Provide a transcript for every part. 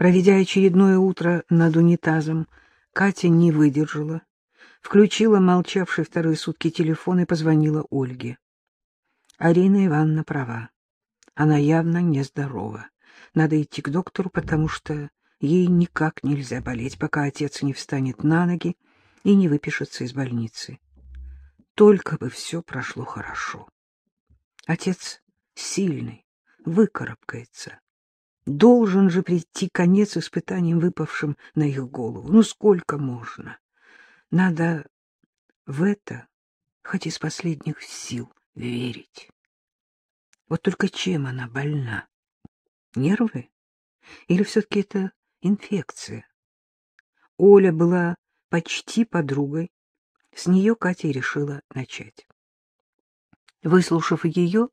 Проведя очередное утро над унитазом, Катя не выдержала, включила молчавший вторые сутки телефон и позвонила Ольге. Арина Ивановна права. Она явно нездорова. Надо идти к доктору, потому что ей никак нельзя болеть, пока отец не встанет на ноги и не выпишется из больницы. Только бы все прошло хорошо. Отец сильный, выкарабкается. Должен же прийти конец испытаниям, выпавшим на их голову. Ну, сколько можно? Надо в это, хоть из последних сил, верить. Вот только чем она больна? Нервы? Или все-таки это инфекция? Оля была почти подругой. С нее Катя решила начать. Выслушав ее,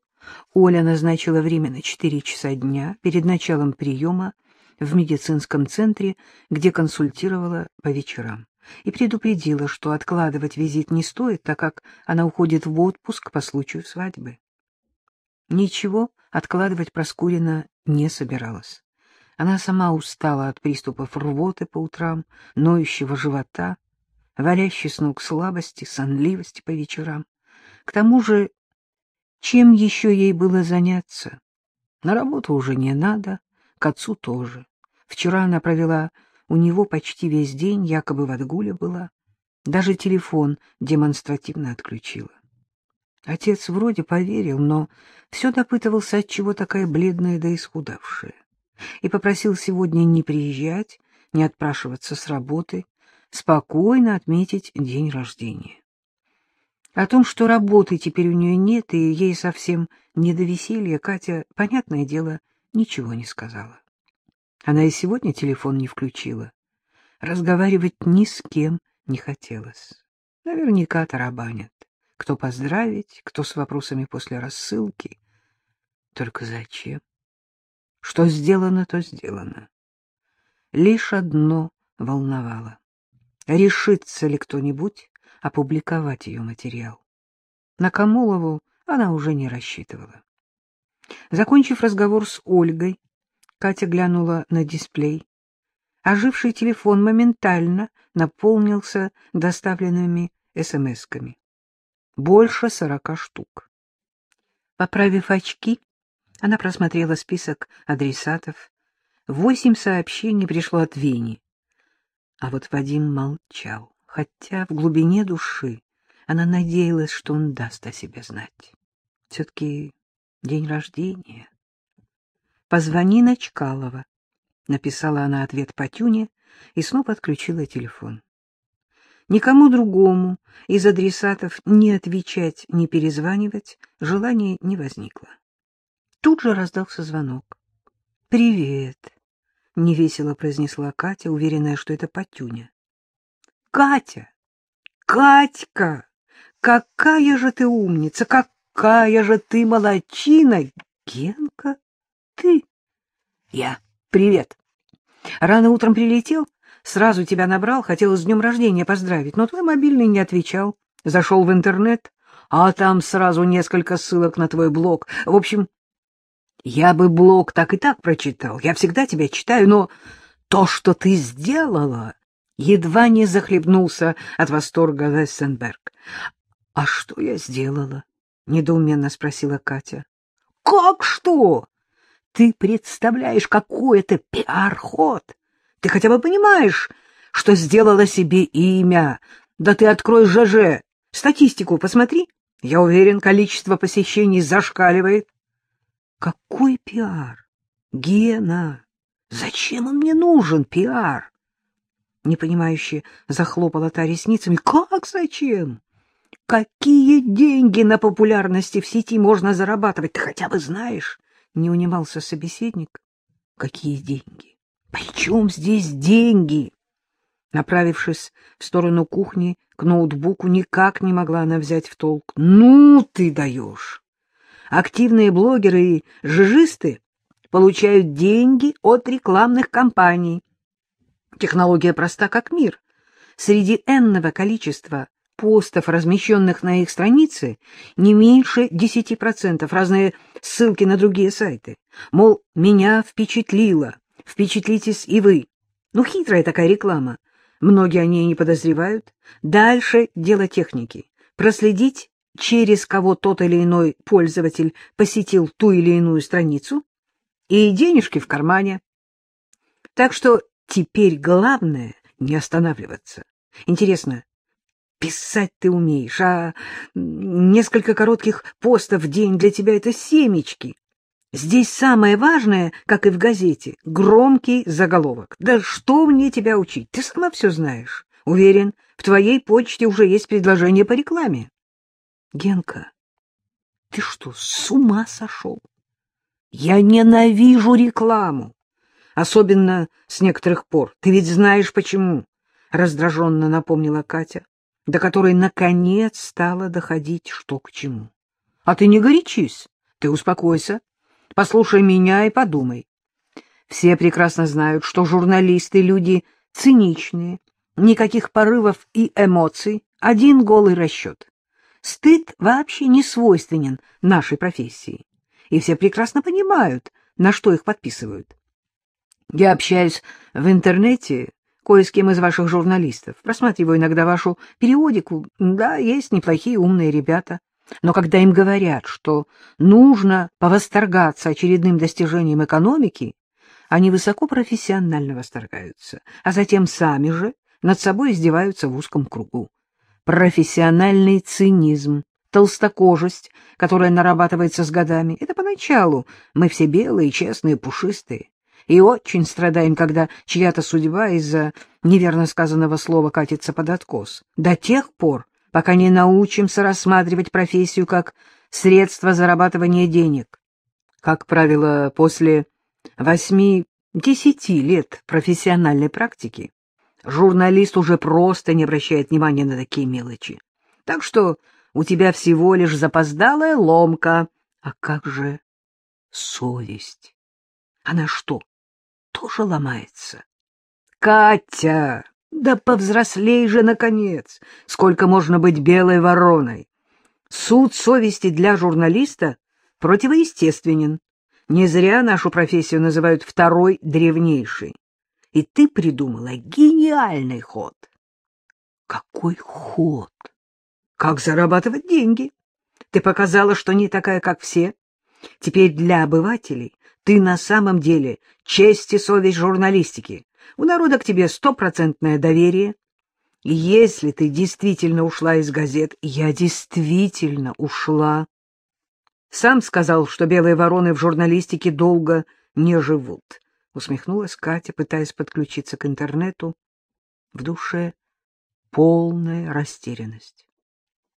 Оля назначила время на четыре часа дня перед началом приема в медицинском центре, где консультировала по вечерам, и предупредила, что откладывать визит не стоит, так как она уходит в отпуск по случаю свадьбы. Ничего откладывать Проскурина не собиралась. Она сама устала от приступов рвоты по утрам, ноющего живота, валящей с ног слабости, сонливости по вечерам. К тому же чем еще ей было заняться? На работу уже не надо, к отцу тоже. Вчера она провела у него почти весь день, якобы в отгуле была. Даже телефон демонстративно отключила. Отец вроде поверил, но все допытывался, от чего такая бледная да исхудавшая. И попросил сегодня не приезжать, не отпрашиваться с работы, спокойно отметить день рождения. О том, что работы теперь у нее нет, и ей совсем не до веселья, Катя, понятное дело, ничего не сказала. Она и сегодня телефон не включила. Разговаривать ни с кем не хотелось. Наверняка тарабанят. Кто поздравить, кто с вопросами после рассылки. Только зачем? Что сделано, то сделано. Лишь одно волновало. Решится ли кто-нибудь опубликовать ее материал. На Камолову она уже не рассчитывала. Закончив разговор с Ольгой, Катя глянула на дисплей. Оживший телефон моментально наполнился доставленными смс-ками. Больше сорока штук. Поправив очки, она просмотрела список адресатов. Восемь сообщений пришло от Вени. А вот Вадим молчал хотя в глубине души она надеялась, что он даст о себе знать. Все-таки день рождения. «Позвони на Чкалова», — написала она ответ Патюне и снова отключила телефон. Никому другому из адресатов не отвечать, не перезванивать желания не возникло. Тут же раздался звонок. «Привет», — невесело произнесла Катя, уверенная, что это Патюня. Катя! Катька! Какая же ты умница! Какая же ты молочина! Генка, ты? Я. Привет. Рано утром прилетел, сразу тебя набрал, хотел с днем рождения поздравить, но твой мобильный не отвечал. Зашел в интернет, а там сразу несколько ссылок на твой блог. В общем, я бы блог так и так прочитал, я всегда тебя читаю, но то, что ты сделала, едва не захлебнулся от восторга Вессенберг. — А что я сделала? — недоуменно спросила Катя. — Как что? Ты представляешь, какой это пиар-ход? Ты хотя бы понимаешь, что сделала себе имя? Да ты открой ЖЖ, статистику посмотри. Я уверен, количество посещений зашкаливает. Какой пиар? Гена, зачем он мне нужен, пиар? Непонимающе захлопала та ресницами. «Как зачем? Какие деньги на популярности в сети можно зарабатывать? Ты хотя бы знаешь?» Не унимался собеседник. «Какие деньги? При чем здесь деньги?» Направившись в сторону кухни к ноутбуку, никак не могла она взять в толк. «Ну ты даешь! Активные блогеры и жижисты получают деньги от рекламных кампаний, Технология проста как мир. Среди энного количества постов, размещенных на их странице, не меньше 10% разные ссылки на другие сайты. Мол, меня впечатлило, впечатлитесь и вы. Ну, хитрая такая реклама. Многие о ней не подозревают. Дальше дело техники. Проследить, через кого тот или иной пользователь посетил ту или иную страницу, и денежки в кармане. Так что теперь главное не останавливаться. Интересно, писать ты умеешь, а несколько коротких постов в день для тебя — это семечки. Здесь самое важное, как и в газете, громкий заголовок. Да что мне тебя учить? Ты сама все знаешь. Уверен, в твоей почте уже есть предложение по рекламе. Генка, ты что, с ума сошел? Я ненавижу рекламу. Особенно с некоторых пор. Ты ведь знаешь, почему. Раздраженно напомнила Катя, до которой наконец стало доходить, что к чему. А ты не горячись, ты успокойся. Послушай меня и подумай. Все прекрасно знают, что журналисты — люди циничные, никаких порывов и эмоций, один голый расчет. Стыд вообще не свойственен нашей профессии, и все прекрасно понимают, на что их подписывают. Я общаюсь в интернете кое с кем из ваших журналистов, просматриваю иногда вашу периодику, да, есть неплохие умные ребята. Но когда им говорят, что нужно повосторгаться очередным достижением экономики, они высоко профессионально восторгаются, а затем сами же над собой издеваются в узком кругу. Профессиональный цинизм, толстокожесть, которая нарабатывается с годами, это поначалу мы все белые, честные, пушистые, и очень страдаем, когда чья-то судьба из-за неверно сказанного слова катится под откос. До тех пор, пока не научимся рассматривать профессию как средство зарабатывания денег. Как правило, после восьми-десяти лет профессиональной практики журналист уже просто не обращает внимания на такие мелочи. Так что у тебя всего лишь запоздалая ломка. А как же совесть? Она что, тоже ломается? Катя! Да повзрослей же, наконец! Сколько можно быть белой вороной? Суд совести для журналиста противоестественен. Не зря нашу профессию называют второй древнейшей. И ты придумала гениальный ход. Какой ход? Как зарабатывать деньги? Ты показала, что не такая, как все. Теперь для обывателей ты на самом деле честь и совесть журналистики. У народа к тебе стопроцентное доверие. И если ты действительно ушла из газет, я действительно ушла. Сам сказал, что белые вороны в журналистике долго не живут. Усмехнулась Катя, пытаясь подключиться к интернету. В душе полная растерянность.